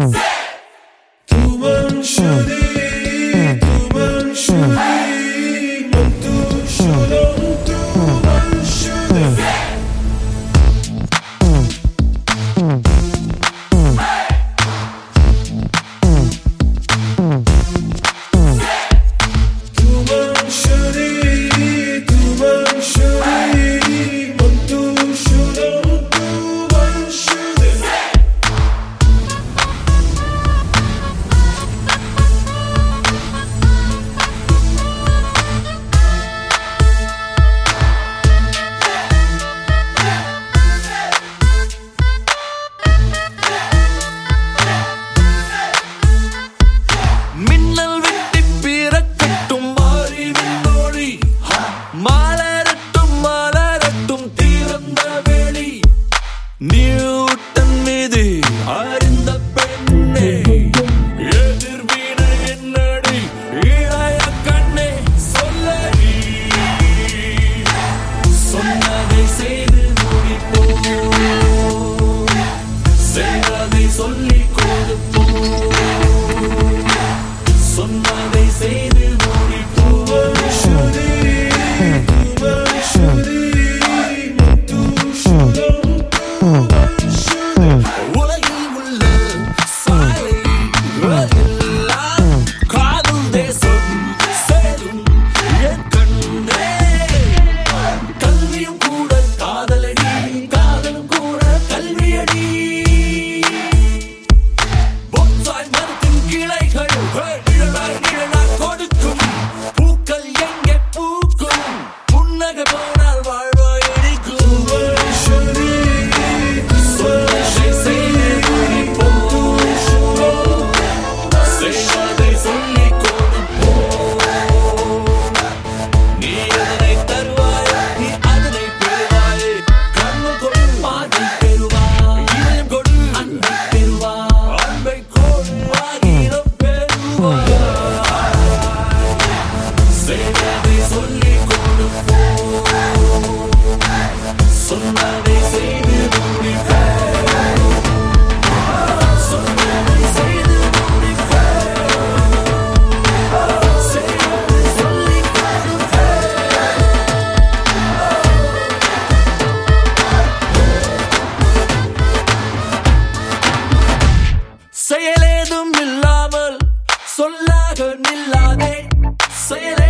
Ooh. சொல்லி கொடுப்போம். செயலேதும் இல்லாமல் சொல்லாக நில்லாதே. செயலே